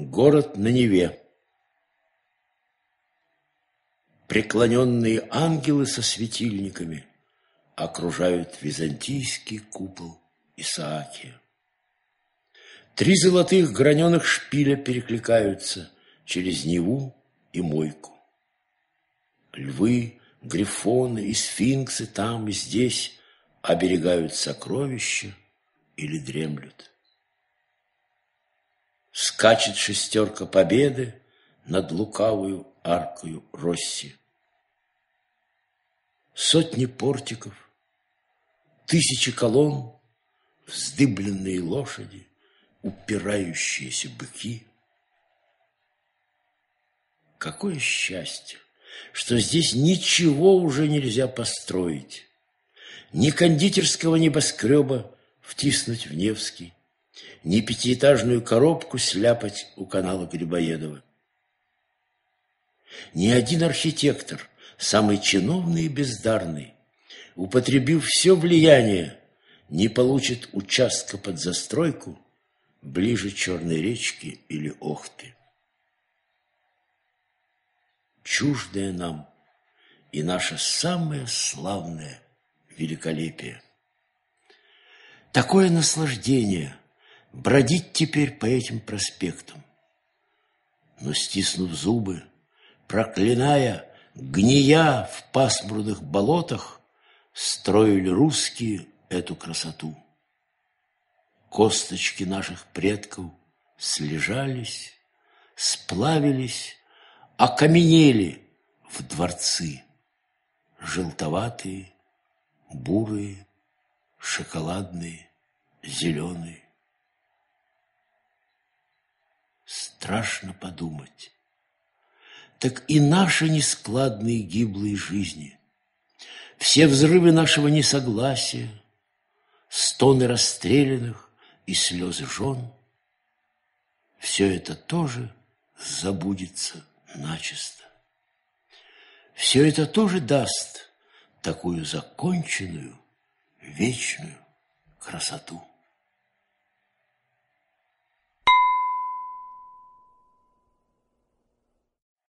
Город на Неве. Преклоненные ангелы со светильниками окружают византийский купол Исаакия. Три золотых граненых шпиля перекликаются через Неву и Мойку. Львы, грифоны и сфинксы там и здесь оберегают сокровища или дремлют. Скачет шестерка победы над лукавую аркою Росси. Сотни портиков, тысячи колонн, вздыбленные лошади, упирающиеся быки. Какое счастье, что здесь ничего уже нельзя построить. Ни кондитерского небоскреба втиснуть в Невский, ни пятиэтажную коробку сляпать у канала Грибоедова. Ни один архитектор, самый чиновный и бездарный, употребив все влияние, не получит участка под застройку ближе Черной речки или Охты. Чуждое нам и наше самое славное великолепие. Такое наслаждение бродить теперь по этим проспектам. Но, стиснув зубы, проклиная, гния в пасмурных болотах, строили русские эту красоту. Косточки наших предков слежались, сплавились, окаменели в дворцы, желтоватые, бурые, шоколадные, зеленые. Страшно подумать. Так и наши нескладные гиблые жизни, все взрывы нашего несогласия, стоны расстрелянных и слезы жен, все это тоже забудется начисто. Все это тоже даст такую законченную, вечную красоту.